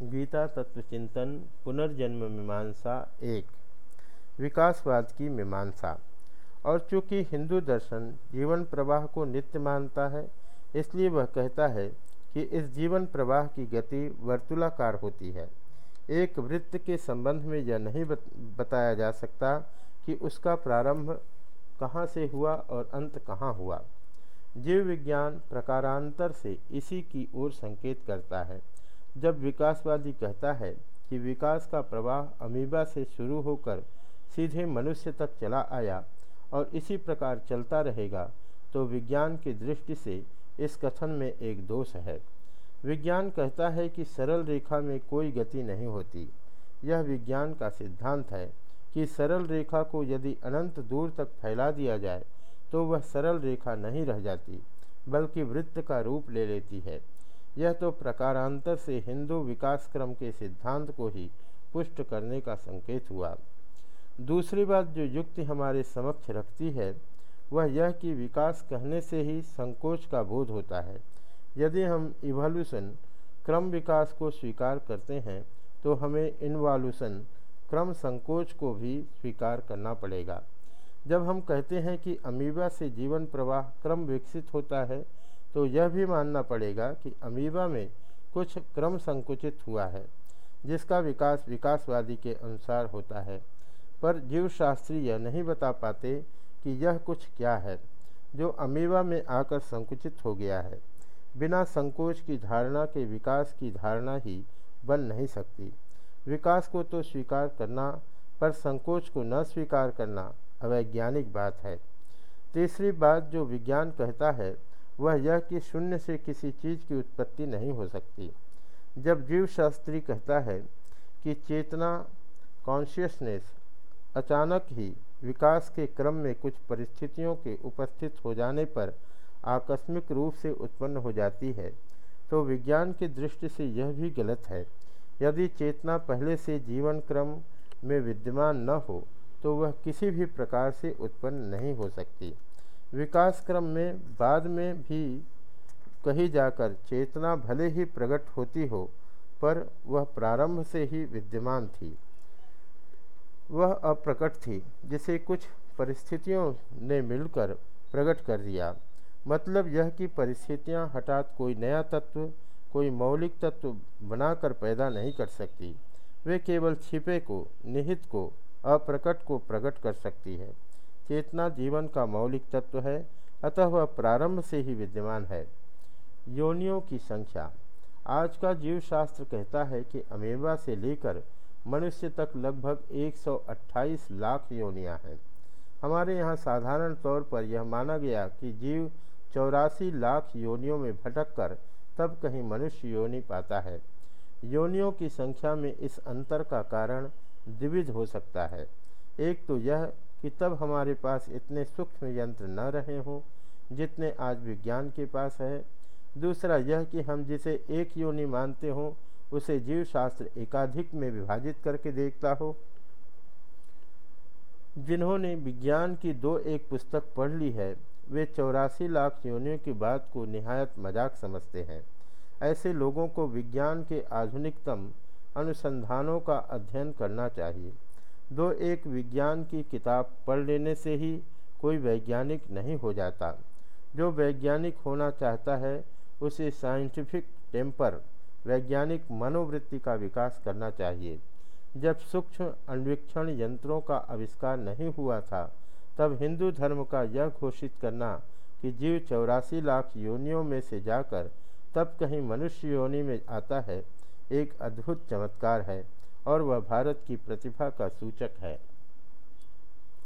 गीता तत्व चिंतन, पुनर्जन्म मीमांसा, एक। विकासवाद की मीमांसा। और चूँकि हिंदू दर्शन जीवन प्रवाह को नित्य मानता है, इसलिए वह कहता है कि इस जीवन प्रवाह की गति वर्तुलाकार होती है। एक वृत्त के संबंध में यह नहीं बताया जा सकता कि उसका प्रारंभ कहाँ से हुआ और अंत कहाँ हुआ। जीव विज्ञान प्रकारांतर से इसी की ओर संकेत करता है। जब विकासवादी कहता है कि विकास का प्रवाह अमीबा से शुरू होकर सीधे मनुष्य तक चला आया और इसी प्रकार चलता रहेगा तो विज्ञान की दृष्टि से इस कथन में एक दोष है। विज्ञान कहता है कि सरल रेखा में कोई गति नहीं होती। यह विज्ञान का सिद्धांत है कि सरल रेखा को यदि अनंत दूर तक फैला दिया जाए तो वह सरल रेखा नहीं रह जाती, बल्कि वृत्त का रूप ले लेती है। यह तो प्रकारांतर से हिंदू विकास क्रम के सिद्धांत को ही पुष्ट करने का संकेत हुआ। दूसरी बात जो युक्ति हमारे समक्ष रखती है, वह यह कि विकास कहने से ही संकोच का बोध होता है। यदि हम इवोल्यूशन क्रम विकास को स्वीकार करते हैं तो हमें इनवॉल्यूशन क्रम संकोच को भी स्वीकार करना पड़ेगा। जब हम कहते हैं कि अमीबा से जीवन प्रवाह क्रम विकसित होता है तो यह भी मानना पड़ेगा कि अमीबा में कुछ क्रम संकुचित हुआ है, जिसका विकास विकासवादी के अनुसार होता है। पर जीवशास्त्री यह नहीं बता पाते कि यह कुछ क्या है, जो अमीबा में आकर संकुचित हो गया है। बिना संकोच की धारणा के विकास की धारणा ही बन नहीं सकती। विकास को तो स्वीकार करना, पर संकोच को न स्वीकार करना अवैज्ञानिक बात है। तीसरी बात जो विज्ञान कहता है वह यह कि शून्य से किसी चीज़ की उत्पत्ति नहीं हो सकती। जब जीव शास्त्री कहता है कि चेतना कॉन्शियसनेस अचानक ही विकास के क्रम में कुछ परिस्थितियों के उपस्थित हो जाने पर आकस्मिक रूप से उत्पन्न हो जाती है तो विज्ञान की दृष्टि से यह भी गलत है। यदि चेतना पहले से जीवन क्रम में विद्यमान न हो तो वह किसी भी प्रकार से उत्पन्न नहीं हो सकती। विकास क्रम में, बाद में भी कही जाकर चेतना भले ही प्रकट होती हो, पर वह प्रारंभ से ही विद्यमान थी। वह अप्रकट थी, जिसे कुछ परिस्थितियों ने मिलकर प्रकट कर दिया। मतलब यह कि परिस्थितियाँ हठात कोई नया तत्व, कोई मौलिक तत्व बनाकर पैदा नहीं कर सकती। वे केवल छिपे को, निहित को, अप्रकट को प्रकट कर सकती है। चेतना जीवन का मौलिक तत्व है, अतः वह प्रारंभ से ही विद्यमान है। योनियों की संख्या। आज का जीव शास्त्र कहता है कि अमेबा से लेकर मनुष्य तक लगभग 128 लाख योनियाँ हैं। हमारे यहाँ साधारण तौर पर यह माना गया कि जीव चौरासी लाख योनियों में भटक कर तब कहीं मनुष्य योनि पाता है। योनियों की संख्या में इस अंतर का कारण द्विविध हो सकता है। एक तो यह कि तब हमारे पास इतने सूक्ष्म यंत्र न रहे हों, जितने आज विज्ञान के पास है। दूसरा यह कि हम जिसे एक योनि मानते हों, उसे जीव शास्त्र एकाधिक में विभाजित करके देखता हो। जिन्होंने विज्ञान की दो एक पुस्तक पढ़ ली है, वे चौरासी लाख योनियों की बात को निहायत मज़ाक समझते हैं। ऐसे लोगों को विज्ञान के आधुनिकतम अनुसंधानों का अध्ययन करना चाहिए। दो एक विज्ञान की किताब पढ़ लेने से ही कोई वैज्ञानिक नहीं हो जाता। जो वैज्ञानिक होना चाहता है, उसे साइंटिफिक टेम्पर वैज्ञानिक मनोवृत्ति का विकास करना चाहिए। जब सूक्ष्म अन्वेक्षण यंत्रों का आविष्कार नहीं हुआ था, तब हिंदू धर्म का यह घोषित करना कि जीव चौरासी लाख योनियों में से जाकर तब कहीं मनुष्य योनि में आता है, एक अद्भुत चमत्कार है। और वह भारत की प्रतिभा का सूचक है।